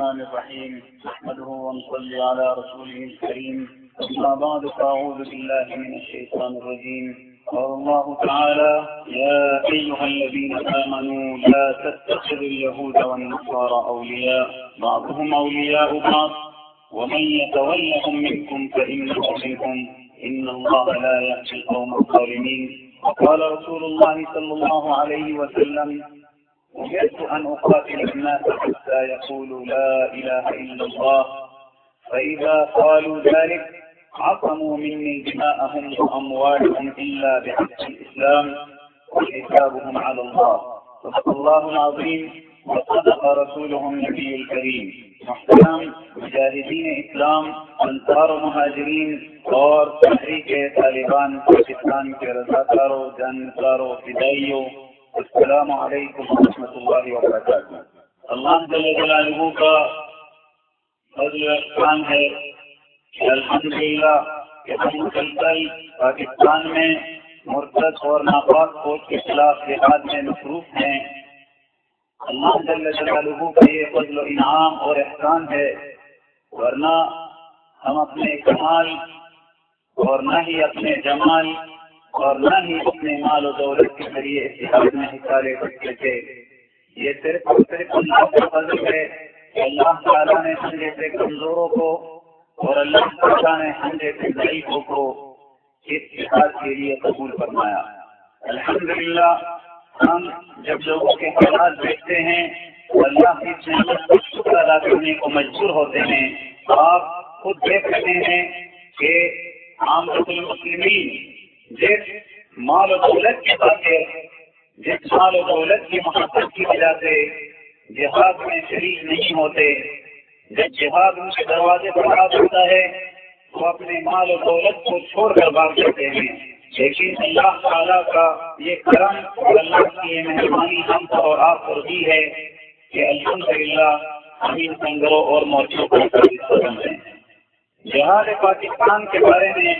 الرحمن الرحيم، نحمده ونصلي على رسوله الكريم. أما بعد، فأعوذ بالله من الشيطان الرجيم. قال الله تعالى يا أيها الذين آمنوا، لا تتخذوا اليهود والنصارى أولياء، بعضهم أولياء بعض. ومن يتولهم منكم فإنه منهم إن الله لا يهدي القوم الظالمين. وقال رسول الله صلى الله عليه وسلم أمرت أن أقاتل الناس حتى يقولوا لا إله إلا الله. فإذا قالوا ذلك، عصموا مني دماءهم وأموالهم إلا بحق الإسلام وحسابهم على الله. صدق الله العظيم وصدق رسوله النبي الكريم. محترم مجاہدین اسلام، انصار و مہاجرین اور تحریک طالبان، پاکستان کے رضاکاروں جانکاروں فدائیوں السلام علیکم ورحمۃ اللہ وبرکاتہ اللہ جل جلالہ کا فضل احسان ہے کہ الحمدللہ کہ ہم مسلسل پاکستان میں مرتد اور ناپاک فوج کے خلاف جہاد میں مصروف ہیں. اللہ جل جلالہ کا یہ فضل و انعام اور احسان ہے، ورنہ ہم اپنے کمال اور نہ ہی اپنے جمال اور نہ ہی اپنے مال و دولت کے ذریعے اتحاد میں حصہ لے سکتے تھے۔ یہ صرف اور صرف اللہ کا فضل ہے کہ اللہ تعالیٰ نے ہم جیسے کمزوروں کو اور اللہ تعالیٰ نے ہم جیسے ضعیفوں کو اس اتحاد کے لیے قبول فرمایا۔ الحمدللہ، ہم جب لوگوں کے حالات دیکھتے ہیں تو اللہ کی نعمت کو شکر ادا کرنے کو مجبور ہوتے ہیں۔ آپ خود دیکھ رہے ہیں کہ عام المسلمین جس مال و دولت کے خاطر جس مال و دولت کی محبت کی وجہ سے جہاد میں شریک نہیں ہوتے، جب جہاد ان کے دروازے پر آ جاتا ہے تو اپنے مال و دولت کو چھوڑ کر بھاگ جاتے ہیں۔ لیکن اللہ تعالیٰ کا یہ کرم اور اللہ کی یہ مہربانی ہم پر اور آپ پر بھی ہے کہ الحمد للہ ہم ان سنگروں اور مورچوں کو جہاد پاکستان کے بارے میں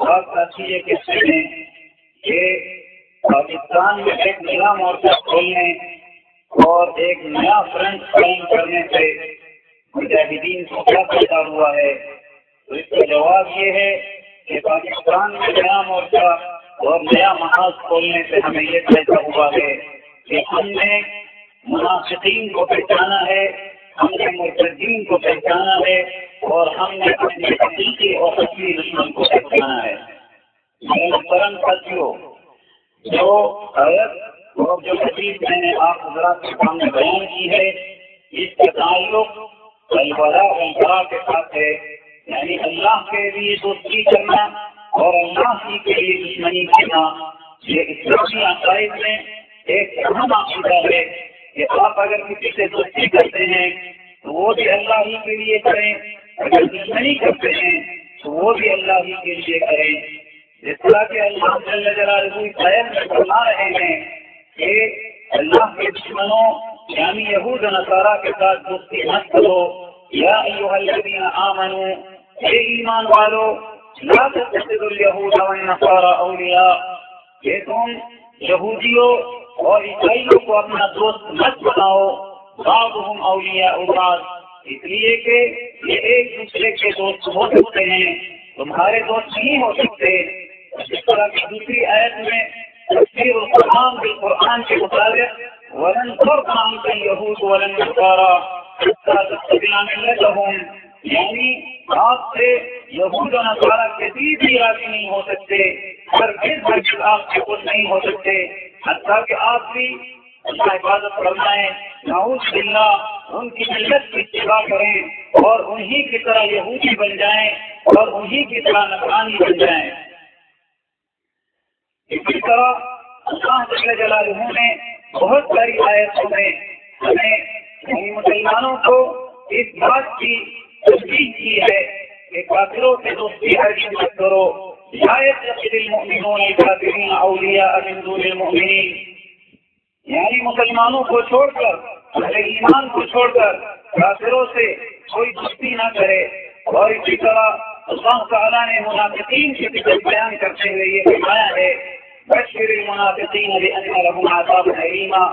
بات ساتھی یہ کہتے ہیں کہ پاکستان میں ایک نیا مورچہ کھولنے اور ایک نیا فرنٹ قائم کرنے سے مجاہدین کو کیا پیدا ہوا ہے؟ تو اس کا جواب یہ ہے کہ پاکستان میں نیا مورچہ اور نیا محاذ کھولنے سے ہمیں یہ پیدا ہوا ہے کہ ہم نے مناسبین کو پہچانا ہے، ہم نے مرتدین کو پہچانا ہے اور ہم نے اپنے حقیقی اور اصلی دشمن کو پہچانا ہے۔ یعنی محترم ساتھیوں جو حیرت اور جو حدیث میں نے آپ حضرات کے سامنے بیان کی ہے، اس کا تعلق البرا البرا کے ساتھ ہے۔ یعنی اللہ کے لیے دوستی کرنا اور اللہ ہی کے لیے دشمنی کرنا۔ یہ اسلامی عقائد میں ایک اہم عقیدہ ہے کہ آپ اگر کسی سے دوستی کرتے ہیں، تو وہ بھی اللہ ہی کے لیے کریں۔ اگر دشمنی کرتے ہیں، تو وہ بھی اللہ ہی کے لیے کریں۔ جس طرح کے اللہ جل جلالہ قید میں فرما رہے ہیں کہ اللہ کے دشمنوں یعنی یہود نصارہ کے ساتھ دوستی مت کرو۔ یا ایوہ الذین آمنوا، اے ایمان والو، لا تتخذوا اليهود والنصارى اولیاء۔ کہ تم یہودیوں اور عیسائیوں کو اپنا دوست مت بناؤ۔ بعضهم اولیاء بعض۔ اس لیے کہ یہ ایک دوسرے کے دوست ہو سکتے ہیں، تمہارے دوست نہیں ہو سکتے۔ اس طرح کی دوسری آیت میں تفسیر القرآن بالقرآن کے مطابق، ولن ترضى عنك اليهود ولن النصارى یعنی آپ سے یہود و نصارہ کسی بھی راضی نہیں ہو سکتے پر کس بھر آپ سے خود نہیں ہو سکتے۔ حتیٰ کہ آپ بھی اللہ حفاظت فرمائیں، نعوذ باللہ ان کی ملت کی اتباع کریں اور انہی کی طرح یہودی بن جائیں اور انہی کی طرح نقرانی بن جائیں۔ اسی طرح اللہ جل جلالہ نے بہت ساری آیتوں میں ہمیں یعنی مسلمانوں کو اس بات کی تصدیق کی ہے کہ کافروں سے دوستی ہرگز مت کرو۔ شاید یقین المؤمنون الکافرین اولیاء من دون المؤمنین۔ یعنی مسلمانوں کو چھوڑ کر اہل ایمان کو چھوڑ کر کافروں سے کوئی دوستی نہ کرے۔ اور اسی طرح اللہ تعالیٰ نے منافقین کی فکر بیان کرتے ہوئے یہ فرمایا ہے، بشر المنافقین بأن لهم عذاب أليما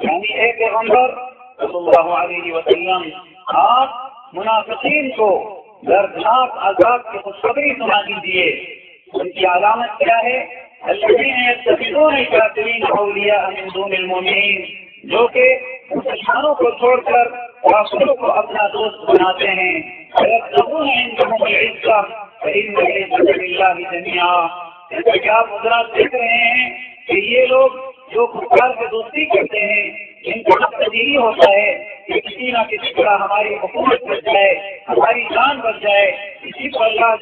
یعنی ایک پیغمبر، صلی اللہ علیہ وسلم، آپ منافقین کو دردناک آزاد کی خوشخبری سنا دیجیے ان کی علامت کیا ہے؟ الذين يتخذون الكافرين اولياء من دون المؤمنين جو کہ مسلمانوں کو چھوڑ کر کافروں کو اپنا دوست بناتے ہیں۔ کیا حضرات دیکھ رہے ہیں کہ یہ لوگ جو خدار سے دوستی کرتے ہیں ان کا مقصد یہی ہوتا ہے کہ کسی نہ کسی طرح ہماری حکومت بچ جائے، ہماری جان بچ جائے۔ اسی کو اللہ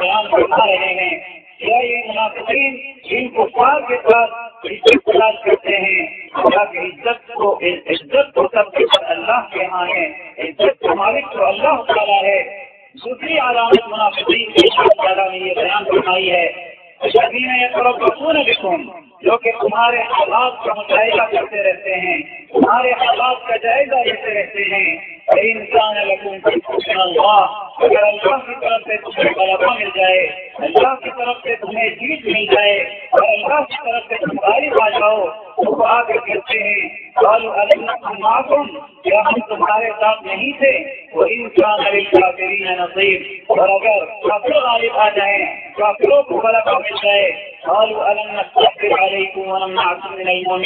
بیان کرنا رہے ہیں۔ کیا یہ منافقین ان کو کے ساتھ عزت تلاش کرتے ہیں۔ اللہ کی عزت کو عزت کو سب کے ساتھ اللہ کے یہاں ہے۔ عزت کا مالک تو اللہ تعالیٰ ہے۔ دوسری علامت منافقین کی یہ بیان فرمائی ہے۔ یہ طرف پورے لکھوں جو کہ تمہارے حالات کا مشاہدہ کرتے رہتے ہیں، تمہارے حالات کا جائزہ لیتے رہتے ہیں۔ انسان اللہ، اگر اللہ کی طرف سے تمہیں غلبہ مل جائے، اللہ کی طرف سے تمہیں جیت مل جائے، اور اللہ کی طرف سے تم غالب آ جاؤ، تو آ کر کہتے ہیں۔ کیا ہم تمہارے ساتھ نہیں تھے؟ وہ انسان علی کافرین نصیب اور اگر کافر غالب آ جائیں، کافروں کو غلبہ مل جائے قالوا، ألم نستغفر عليكم ونمنعكم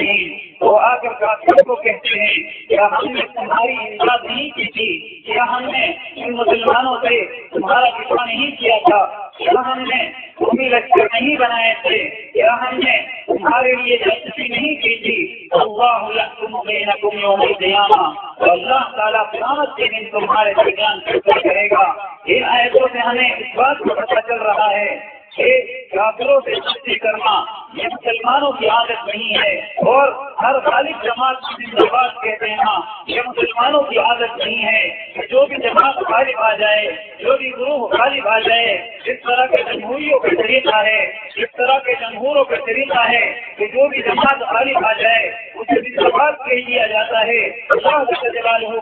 تو آ کر کافروں کو کہتے ہیں، کیا ہم نے تمہاری امداد نہیں کی تھی؟ کیا ہم نے ان مسلمانوں سے تمہارا دفاع نہیں کیا تھا؟ کیا ہم نے بھومی لشکر نہیں بنائے تھے؟ کیا ہم نے تمہارے لیے دلچسپی نہیں کی تھی؟ اللہ بینکم یوم القیامہ اللہ تعالیٰ قیامت کے دن تمہارے درمیان کرے گا۔ ان آیتوں سے ہمیں اس بات کو پتہ چل رہا ہے۔ کافروں سے سختی کرنا یہ مسلمانوں کی عادت نہیں ہے۔ اور ہر غالب جماعت کی بات کہتے ہیں یہ مسلمانوں کی عادت نہیں ہے جو بھی جماعت غالب آ جائے، جو بھی گروہ غالب آ جائے، جس طرح کے جمہوریوں کا طریقہ ہے، جس طرح کے جمہوروں کا طریقہ ہے کہ جو بھی جماعت غالب آ جائے، اسے بھی جماعت کہہ دیا جاتا ہے۔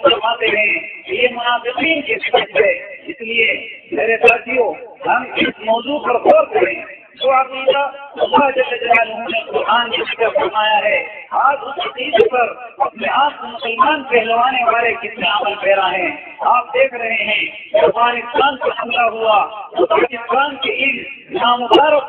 فرماتے ہیں یہ منافقین کی صفت ہے۔ اس لیے میرے ساتھیوں، ہم اس موضوع پر غور کریں۔ جو عقیدہ اللہ جل جلالہ نے قرآن کی ذکر فرمایا ہے، آج اس عقیدے پر اپنے آپ مسلمان کہلوانے والے کتنے عمل پیرا ہیں۔ آپ دیکھ رہے ہیں، افغانستان پر حملہ ہوا تو پاکستان کے ان نامبارک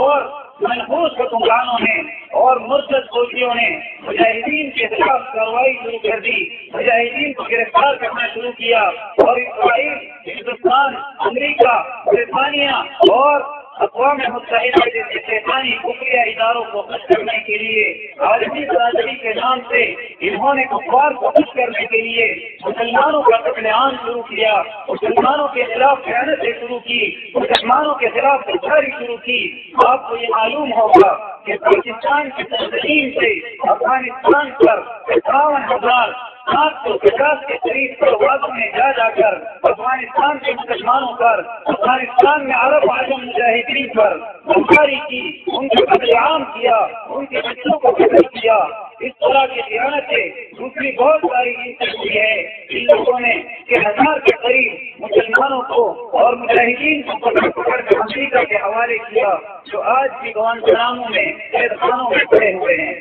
اور محفوظ حکمرانوں نے اور مرکز فوجیوں نے مجاہدین کے خلاف کاروائی شروع کر دی۔ مجاہدین کو گرفتار کرنا شروع کیا اور اسرائیل، ہندوستان، امریکہ، برطانیہ اور اقوام متحدہ جیسے شیطانی خفیہ اداروں کو خوش کرنے کے لیے، عالمی برادری کے نام سے انہوں نے اخبار کو خوش کرنے کے لیے مسلمانوں کا قتل عام شروع کیا، مسلمانوں کے خلاف خیانتیں شروع کی، مسلمانوں کے خلاف گرفتاری شروع کی۔ آپ کو یہ معلوم ہوگا کہ پاکستان کی تنظیم سے افغانستان پر اٹھاون ہزار سات سو پچاس کے قریب پروازوں میں جا جا کر افغانستان کے مسلمانوں پر، افغانستان میں عرب اعظم مجاہدین پر گماری کی، ان کو قتل عام کیا، ان کے بچوں کو قتل کیا۔ اس طرح کی دیانتیں دوسری بہت ساری ہوئی ہے ان لوگوں نے کہ ہزار کے قریب مسلمانوں کو اور مجاہدین کو پکڑ پکڑ کر امریکہ کے حوالے کیا، جو آج بھی گوان گراموں میں خانوں میں پڑے ہوئے ہیں۔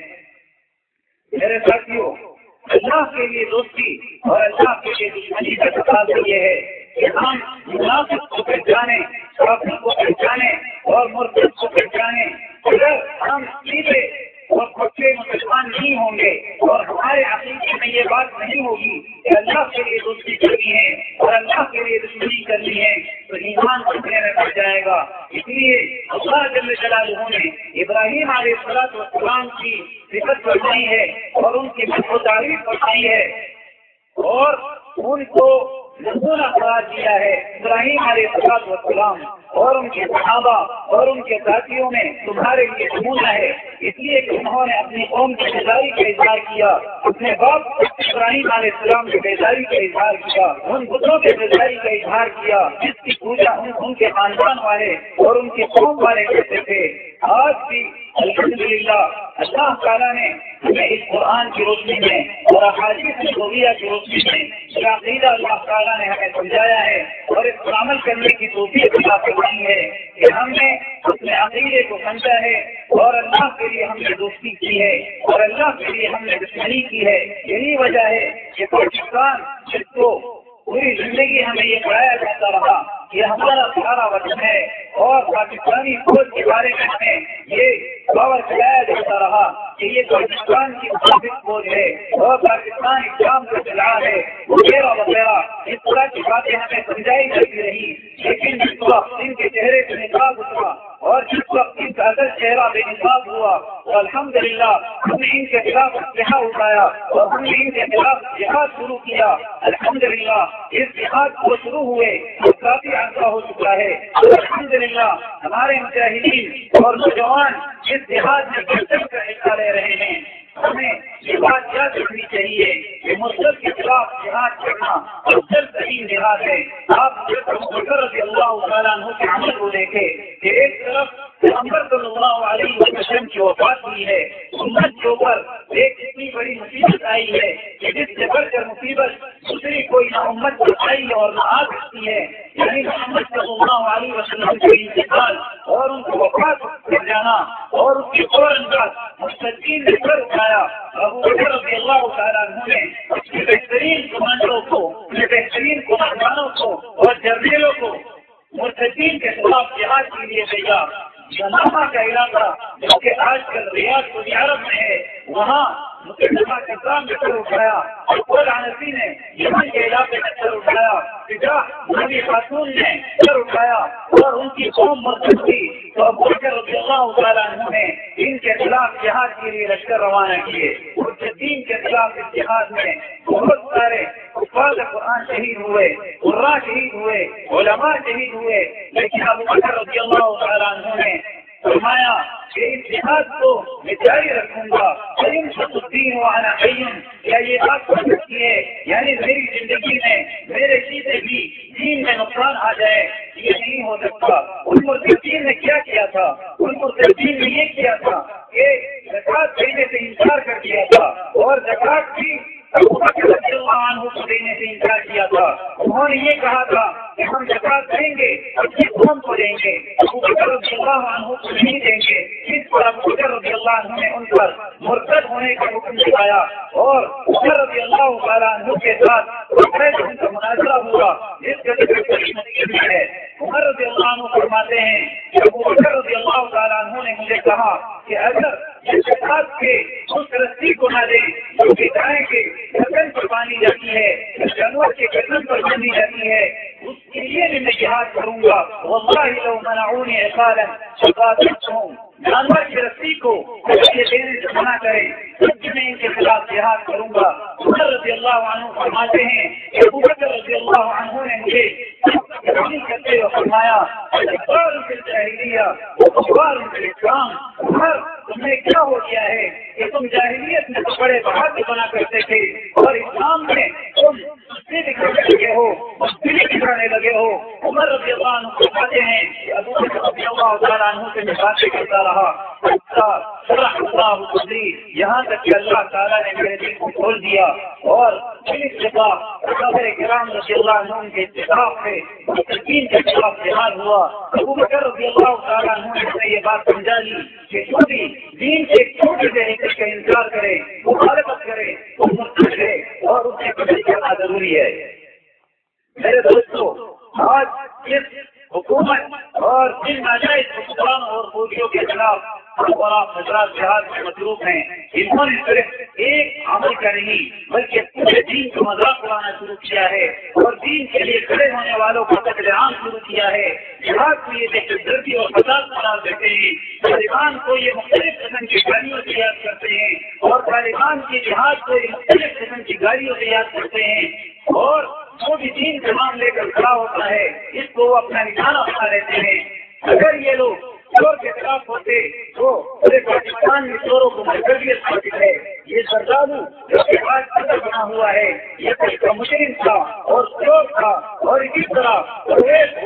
میرے ساتھیوں اللہ کے لیے دوستی اور اللہ کے لیے دشمنی کا تقاضا یہ ہے کہ ہم مناسب کو پہچانے کافی کو پہچانے اور مرکز کو پہچانے۔ اگر ہم سیدھے اور پکے مسلمان نہیں ہوں گے اور ہمارے عقیدے میں یہ بات نہیں ہوگی کہ اللہ کے لیے دوستی کرنی ہے اور اللہ کے لیے دشمنی کرنی ہے تو ایمان پکڑنے میں پڑ جائے گا؟ اس لیے اللہ جل جلالہ نے ابراہیم علیہ السلام والسلام کی صفت بڑھائی ہے اور ان کی و تعریف بڑھائی ہے اور ان کو نمونہ قرار دیا ہے ابراہیم علیہ السلام والسلام۔ اور ان کے صحابہ اور ان کے ساتھیوں میں تمہارے لیے نمونہ ہے۔ اس لیے کہ انہوں نے اپنی قوم کی بیداری کا اظہار کیا، اپنے باپ ابراہیم علیہ السلام کی بیداری کا اظہار کیا، ان بتوں کے بیداری کا اظہار کیا، جس کی پوجا ان کے خاندان والے اور ان کی قوم والے کرتے تھے۔ آج بھی الحمد للہ اللہ تعالیٰ نے ہمیں اس قرآن کی روشنی میں اور احادیث کی روشنی میں یہ عقیدہ اللہ تعالیٰ نے ہمیں سمجھایا ہے اور اس پر عمل کرنے کی توفیق عطا فرمائی ہے کہ ہم نے اپنے عقیدے کو سمجھا ہے اور اللہ کے لیے ہم نے دوستی کی ہے اور اللہ کے لیے ہم نے دشمنی کی ہے۔ یہی وجہ ہے کہ پاکستان جس کو پوری زندگی ہمیں یہ پڑھایا جاتا رہا یہ ہمارا سارا وطن ہے۔ اور پاکستانی فوج کے بارے میں یہ باور چلایا جاتا رہا۔ کہ یہ پاکستان کی مطابق فوج ہے، اور پاکستان اسلام کا چلا ہے، وغیرہ وغیرہ۔ اس طرح کی باتیں ہمیں سمجھائی جاتی رہی، لیکن جس وقت ان کے چہرے سے نکاب اترا اور جس وقت ان کا اصل چہرہ بے نصاب ہوا، تو الحمد للہ ہم نے ان کے خلاف جہاں اٹھایا اور ہم نے ان کے خلاف جہاد شروع کیا۔ الحمد للہ اس جہاد کو شروع ہوئے وہ کافی عرصہ ہو چکا ہے۔ الحمد للہ ہمارے مجاہدین اور نوجوان اس جہاد میں بہتر کا حصہ لے رہے ہیں۔ ہمیں یہ بات یاد رکھنی چاہیے کہ مسلم کے خلاف جہاد کرنا افضل صحیح جہاد ہے۔ آپ رضی اللہ تعالیٰ عنہ کے عمل کو دیکھے کہ ایک طرف پیغمبر صلی اللہ علیہ وسلم کی وفات ہوئی ہے امت کے اوپر ایک اتنی بڑی مصیبت آئی ہے کہ جس سے بڑھ کر مصیبت دوسری کوئی نہ امت کو آئی اور نہ آ سکتی ہے۔ یعنی محمد صلی اللہ علیہ وسلم کے انتقال اور ان کو وفات کر جانا اور اس کے فوراً بعد مستقین نے سر اٹھایا ابو بکر رضی اللہ تعالیٰ نے بہترین کمانڈروں کو بہترین کمانڈانوں کو اور جرنیلوں کو مرتدین کے خلاف جہاد کے لیے بھیجا جنابا کا علاقہ جو کہ آج کل ریاض سعودی عرب میں ہے، وہاں مقدمہ کے کام میں سر اٹھایا اور کوئی نے یمن کے علاقے میں سر اٹھایا۔ نبی خاتون نے سر اٹھایا اور ان کی قوم مرکز کی۔ تو ابو بکر رضی اللہ تعالیٰ عنہ نے ان کے خلاف جہاد کے لیے لشکر روانہ کیے۔ اور دین کے خلاف اس جہاد میں بہت سارے افراد قرآن شہید ہوئے قرآ شہید ہوئے، علماء شہید ہوئے۔ لیکن ابو بکر رضی اللہ تعالیٰ عنہ نے فرمایا کہ اس جہاد کو میں جاری رکھوں گا. وانا قیم، کیا یہ بات ہو سکتی ہے؟ یعنی میری زندگی میں میرے چیزیں بھی دین میں نقصان آ جائے، یہ نہیں ہو سکتا۔ ان مرتبین نے کیا کیا تھا؟ ان مرتبین نے یہ کیا تھا کہ زکات دینے سے انکار کر دیا تھا اور زکات بھی عنہ کو دینے سے انکار کیا تھا۔ انہوں نے یہ کہا تھا کہ ہم زکات دیں گے اور کس قوم کو دیں گے رضی اللہ عنہ کو نہیں دیں گے۔ جس پر ابو بکر رضی اللہ عنہ نے ان پر مرتد ہونے کا حکم دکھایا اور عمر رضی اللہ تعالیٰ عنہ کے ساتھ ان کا مناظرہ ہوا۔ جس کا ہے۔ عمر رضی اللہ عنہ فرماتے ہیں کہ ابو بکر رضی اللہ تعالیٰ عنہ نے مجھے کہا کہ اگر کے اس رسی کو نہ دیں جو کہ گائے کے گردن پر باندھی جاتی ہے، جانور کے گردن پر باندھی جاتی ہے، اس کے لیے بھی میں جہاد کروں گا۔ واللہ لو منعونی احسالا شقاتتهم جانور کی رسی کو دینے سے منع کریں کرے میں ان کے خلاف جہاد کروں گا۔ عمر رضی اللہ عنہ فرماتے ہیں کہ ابو رضی اللہ عنہ نے مجھے کرتے ہوئے فرمایا تمہیں کیا ہو گیا ہے کہ تم جاہلیت میں تو بڑے بہادر بنا کرتے تھے اور اسلام میں تم دکھانے لگے ہو دلی دکھانے لگے ہو۔ عمر رضی اللہ عنہ فرماتے ہیں کہ ابو رضی اللہ عنہ سے میں باتیں کرتا رہا۔ یہاں تک کہ اللہ تعالیٰ نے میرے دل کو کھول دیا اور کرام رضی اللہ عنہ کے اتفاق سے مستقین کے خلاف جہاد ہوا۔ ابو بکر رضی اللہ تعالیٰ عنہ نے یہ بات سمجھا لی کہ چھوٹی دین سے چھوٹی سے حصے کا انکار کرے، مخالفت کرے، وہ مستقل ہے اور اس سے قدر کرنا ضروری ہے۔ میرے دوستوں آج اس حکومت اور جن ناجائز حکمران اور فوجیوں کے خلاف اور آپ حضرات جہاز میں مصروف ہیں۔ انہوں نے صرف ایک عمل کا نہیں، بلکہ پورے دین کو مذاق اڑانا شروع کیا ہے اور دین کے لیے کھڑے ہونے والوں کا قتل عام شروع کیا ہے۔ جہاز کو یہ دیکھ دردی اور فساد قرار دیتے ہیں۔ طالبان کو یہ مختلف قسم کی گاڑیوں سے یاد کرتے ہیں اور طالبان کے جہاز کو یہ مختلف قسم کی گاڑیوں سے یاد کرتے ہیں۔ اور جو بھی دین کا نام لے کر کھڑا ہوتا ہے، اس کو وہ اپنا نشانہ بنا لیتے ہیں۔ اگر یہ لوگ چور کے خلاف ہوتے پورے پاکستان میں چوروں کو مرکزیت حاصل ہے۔ یہ سردارو جو کہ آج اندر بنا ہوا ہے، یہ کوئی مشرم تھا اور چور تھا اور اسی طرح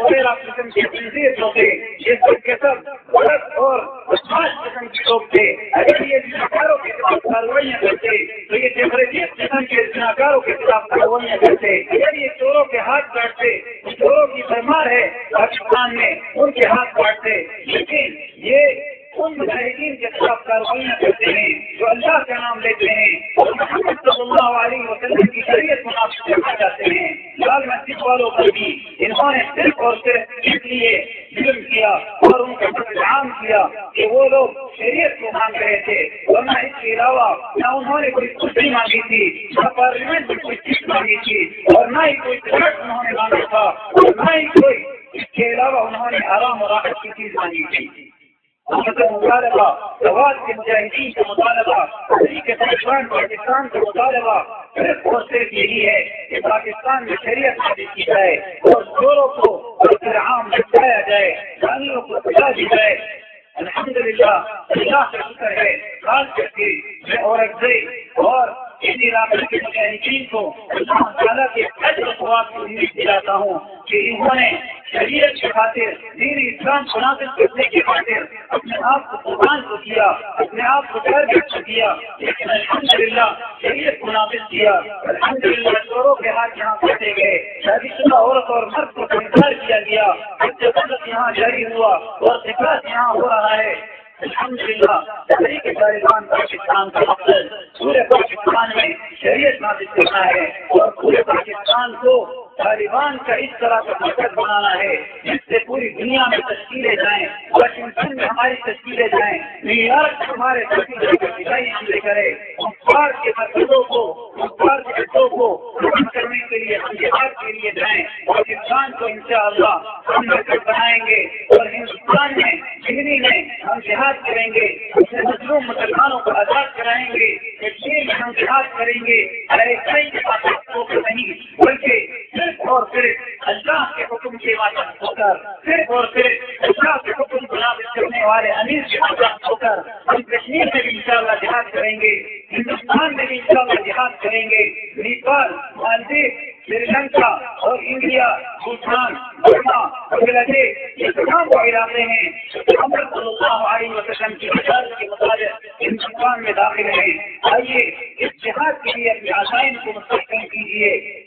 وغیرہ قسم کے تنظیر جو تھے، یہ سب کے سب غلط اور خاص قسم کے لوگ تھے۔ اگر یہ جناکاروں کے خلاف کاروائیاں کرتے، تو یہ ڈیموکریٹ قسم کے جناکاروں کے خلاف کاروائیاں کرتے۔ اگر یہ چوروں کے ہاتھ کاٹتے چوروں کی فرمار ہے پاکستان میں، ان کے ہاتھ کاٹتے۔ لیکن یہ ان مجاہدین کے خلاف کاروائیاں کرتے ہیں، جو اللہ کا نام لیتے ہیں محمد صلی اللہ علیہ وسلم کی شریعت مناسب کرنا چاہتے ہیں۔ لال مسجد والوں پر بھی انہوں نے صرف اور صرف اس لیے ظلم کیا اور ان کا عام کیا کہ وہ لوگ شریعت کو مانگ رہے تھے۔ ورنہ اس کے علاوہ نہ انہوں نے کوئی کچھ مانگی تھی، نہ پارلیمنٹ میں کوئی چیز مانگی تھی اور نہ ہی کوئی انہوں نے مانگا تھا۔ اور نہ ہی کوئی، اس کے علاوہ انہوں نے آرام اور راحت کی چیز مانگی تھی۔ مطلب مطالبہ سوال کے مجاہدین کا مطالبہ طالبان پاکستان کا مطالبہ صرف اور صرف یہی ہے کہ پاکستان میں شریعت نافذ کی جائے اور چوروں کو عام بچایا جائے جانیوں کو بچا دی جائے۔ الحمد للہ اللہ کا شکر ہے، خاص کر کے میں اور اور کے مجاہدین کو اللہ تعالیٰ کے اجر کی امید دلاتا ہوں کہ انہوں نے شریعت کی خاطر دین اسلام کرنے کی خاطر اپنے آپ کو قربان کو کیا، اپنے آپ کو کیا، لیکن الحمد للہ شریعت کو نافذ کیا۔ الحمد للہ چوروں کے ہاتھ یہاں پھنسے گئے۔ شادی شدہ عورت اور مرد کو گرفتار کیا گیا۔ بچے یہاں جاری ہوا اور یہاں ہو رہا ہے۔ الحمد للہ تحریک طالبان پاکستان کا مقصد پورے پاکستان میں شریعت نافذ کرنا ہے اور پورے پاکستان کو طالبان کا اس طرح کا مرکز بنانا ہے جس سے پوری دنیا میں تشکیلیں جائیں، واشنگٹن میں ہماری تشکیلیں جائیں، نیو یارک ہمارے حملے کرے مختار کے مرکزوں کو مختار کے حصوں کو ختم کرنے کے لیے ہم جہاد کے لیے جائیں۔ پاکستان کو ان شاء اللہ ہم مرکز بنائیں گے اور ہندوستان میں دلی میں ہم جہاد کریں گے، اپنے مظلوم مسلمانوں کو آزاد کرائیں گے، کشمیر میں ہم جہاد کریں گے ہر ایک نہیں، بلکہ صرف اور صرف اللہ کے حکم کے واقع ہو کر صرف اور صرف اللہ کے حکم کو کرنے والے امیر کے واقع ہو کر ہم کشمیر میں بھی انشاءاللہ جہاد کریں گے، ہندوستان میں بھی انشاءاللہ جہاد کریں گے۔ نیپال مالدیپ سری لنکا اور انڈیا، بھوٹان برما بنگلہ دیش، یہ تمام وہ علاقے ہیں محمد صلی اللہ علیہ وسلم کی وجہ کے مطابق ہندوستان میں داخل ہیں۔ آئیے اس جہاد کے لیے اپنی آسائن کو مستقبل کیجیے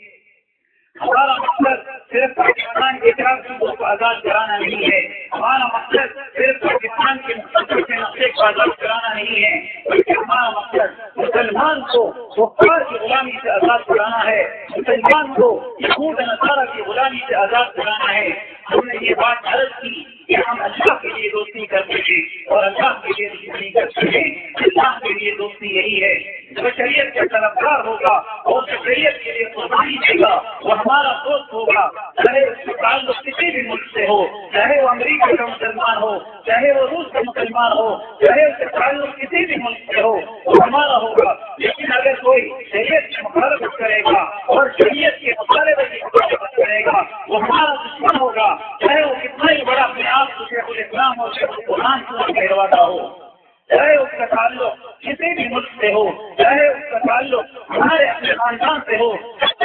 ہمارا مقصد صرف پاکستان کے صوبوں کو آزاد کرانا نہیں ہے۔ ہمارا مقصد صرف پاکستان کے مستقبل کے نقشے کو آزاد کرانا نہیں ہے، بلکہ ہمارا مقصد مسلمان کو بخار کی غلامی سے آزاد کرانا ہے۔ مسلمان کو یہود نصارہ کی غلامی سے آزاد کرانا ہے۔ ہم نے یہ بات عرض کی کہ ہم اللہ کے لیے دوستی کرتے ہیں اور اللہ کے لیے دشمنی کرتے ہیں۔ اللہ کے لیے دوستی یہی ہے۔ جو شریعت کے طلبگار ہوگا اور شریعت کے لیے قربانی دے گا وہ ہمارا دوست ہوگا، چاہے اس کا تعلق کسی بھی ملک سے ہو، چاہے وہ امریکہ کا مسلمان ہو، چاہے وہ روس کا مسلمان ہو چاہے اس کا تعلق کسی بھی ملک سے ہو وہ ہمارا ہوگا لیکن اگر کوئی شریعت کی مخالفت کرے گا اور شریعت کے مطالبے کی مخالفت کرے گا وہ ہمارا دشمن ہوگا چاہے وہ کتنا ہی بڑا اپنے آپ کو شیخ الاسلام اور شیخ القرآن کو کہلواتا ہو چاہے اس کا تعلق کسی بھی ملک سے ہو چاہے اس کا تعلق ہمارے اپنے خاندان سے ہو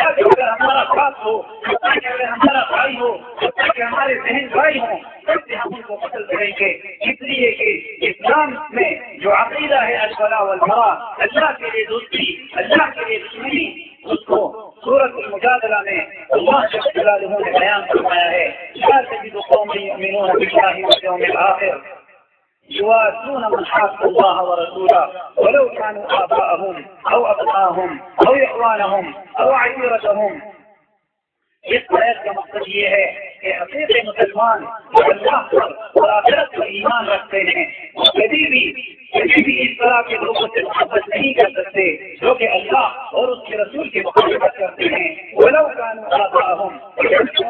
اگر ہمارا خاص ہو اگر ہمارا بھائی ہو کہ ہمارے بہن بھائی ہوں سب سے ہم ان کو قتل کریں گے اس لیے کہ اسلام میں جو عقیدہ ہے الفلاح والبرا اللہ کے لیے دوستی، اللہ کے لیے دشمنی اس کو سورت المجادلہ میں اللہ جلالہ نے بیان فرمایا ہے۔ لا تجد قوم يؤمنون بالله واليوم يواسون من الله ورسوله ولو كانوا آباءهم أو أبناءهم أو إخوانهم أو عشيرتهم اس آیت کا مقصد یہ ہے کہ حقیقی مسلمان اللہ پر اور آخرت پر ایمان رکھتے ہیں۔ کبھی بھی کبھی بھی اس طرح کے لوگوں سے محبت نہیں کر سکتے جو کہ اللہ اور اس کے رسول کی مخالفت کرتے ہیں۔ ولو كانوا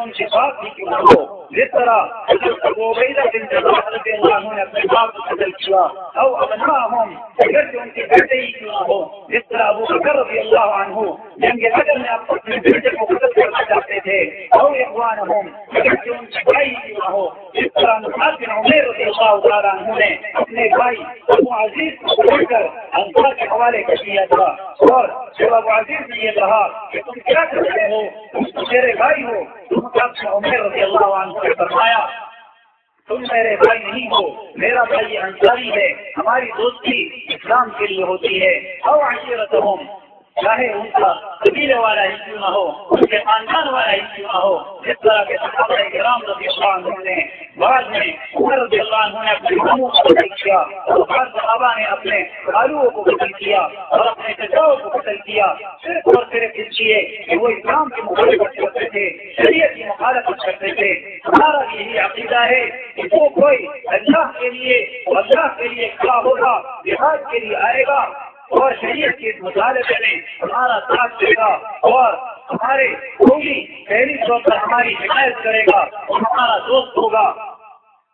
ان کی بات بھی کیوں ہو جس طرح عبیدہ بن جرح رضی اللہ عنہ نے اپنے باپ کو قتل کیا او ابناءهم اگر کہ ان کے بیٹے ہی کیوں ہو، جس طرح ابو بکر رضی اللہ عنہ جنگ بدر میں اپنے بیٹے کو قتل کرنا چاہتے تھے اور اخوان ہوں جو ان کے بھائی کیوں ہو اس طرح مسافر عمیر رضی اللہ تعالیٰ عنہ نے اپنے بھائی ابو عزیز کو پکڑ کر انصار کے حوالے کر دیا تھا، اور جب ابو عزیز نے یہ کہا کہ تم کیا کر رہے ہو؟ تم میرے بھائی ہو، تم مسافر عمیر رضی اللہ عنہ سے فرمایا، تم میرے بھائی نہیں ہو، میرا بھائی انصاری ہے، ہماری دوستی اسلام کے لیے ہوتی ہے۔ او چاہے ان کا، قبیلے والا ہی کیوں نہ ہو، ان کے خاندان والا ہی کیوں نہ ہو، جس طرح کے صحابہ کرام رضی اللہ عنہ نے بعد میں عمر رضی اللہ عنہ نے اپنے قوموں کو قتل کیا اور بعض صحابہ نے اپنے خالوؤں کو قتل کیا اور اپنے چچاؤں کو قتل کیا۔ صرف اور صرف اس لیے کہ وہ اسلام کی مخالفت کرتے تھے، شریعت کی مخالفت کرتے تھے۔ ہمارا یہی عقیدہ ہے کہ وہ کوئی اللہ کے لیے، اللہ کے لیے کھڑا ہوگا، جہاد کے لیے آئے گا اور شریعت کے مطالبے میں ہمارا ساتھ دے گا اور ہمارے ہوگی پہلی طور پر ہماری حمایت کرے گا اور ہمارا دوست ہوگا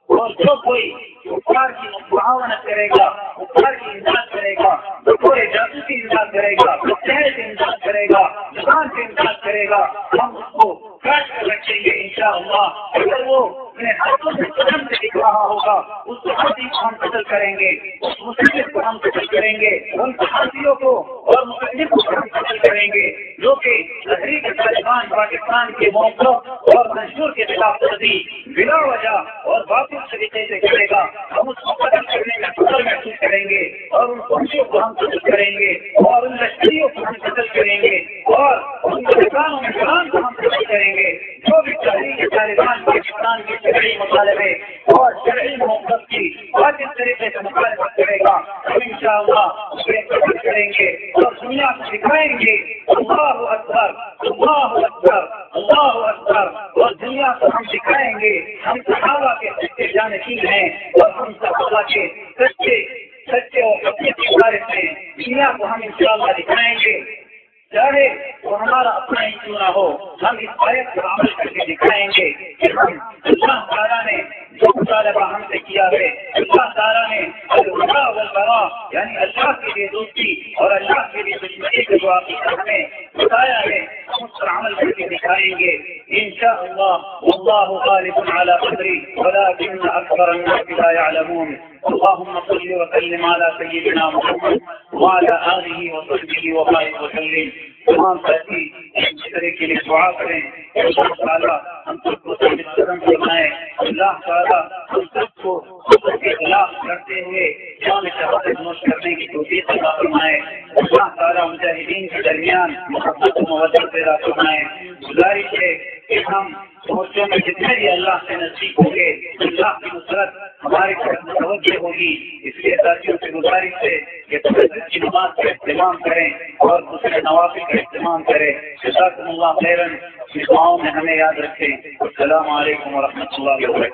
اور جو کوئی اپار کی معاونت کرے گا اپار کی امداد کرے گا جو کوئی جادو کی امداد کرے گا شہر کی امداد کرے گا دکان کی امداد کرے گا، ہم اس کو کاٹ کر رکھیں گے ان شاء اللہ اگر وہ اپنے ہاتھوں سے قدم سے دکھ رہا ہوگا، اس حاضی کو ہم قتل کریں گے، اس مسلم کو ہم قتل کریں گے، ان کو اور مسلم کو ہم قتل کریں گے جو کہ تحریک طالبان پاکستان کے موقع اور منشور کے خلاف ورزی بلا وجہ اور واپس طریقے سے کرے گا ہم اس کو قتل کرنے کا فکر محسوس کریں گے اور ان فوجیوں کو ہم قتل کریں گے اور ان لشکریوں کو ہم قتل کریں گے اور ان پاکستانوں میں قرآن کو ہم قتل کریں گے جو بھی تحریک طالبان پاکستان کے شرعی مطالبے اور شرعی محبت کی واجب طریقے سے مخالفت کرے گا ہم ان شاء اللہ اسے قتل کریں گے اور دنیا کو دکھائیں گے۔ اللہ اکبر اللہ اکبر اللہ اکبر۔ اور دنیا کو ہم دکھائیں گے۔ ہم صحابہ کے سچے جانشین ہیں اور ہم صحابہ کے سچے سچے اور اچھے کے بارے ہیں۔ دنیا کو ہم ان شاء اللہ دکھائیں گے۔ چاہے وہ ہمارا اپنا ہی کیوں نہ ہو؟ ہم اس آیت پر عمل کر کے دکھائیں گے کہ ہم اللہ تعالیٰ نے جو مطالبہ ہم سے کیا ہے، اللہ تعالیٰ نے البرا والبرا یعنی اللہ کے لیے دوستی اور اللہ کے لیے دشمنی کا جو عقیدہ ہمیں بتایا ہے، ہم اس پر عمل کر کے دکھائیں گے۔ ان شاء اللہ واللہ غالب على قدری ولكن اکثر الناس لا يعلمون اللهم صل وسلم على سيدنا محمد وعلى اله وصحبه وبارك وسلم تمام ساتھی ایک دوسرے کے لیے دعا کریں۔ اللہ تعالیٰ ہم سب کو قدم فرمائے اللہ تعالیٰ ہم سب کو خود کے خلاف کرتے ہوئے جان شہادت نوش کرنے کی توفیق عطا فرمائے۔ اللہ تعالیٰ مجاہدین کے درمیان محبت و موجہ پیدا فرمائے۔ گزارش ہے کہ ہم سوچنے میں جتنے بھی اللہ سے نزدیک ہوں گے، اللہ کی نصرت ہمارے طرف متوجہ ہوگی۔ اس لیے ساتھیوں سے گزارش ہے کہ تجدد کی نماز کا اہتمام کریں اور دوسرے نوافل کا اہتمام کریں۔ جزاکم اللہ خیرن دعاؤں میں ہمیں یاد رکھیں۔ السلام علیکم ورحمۃ اللہ وبرکاتہ۔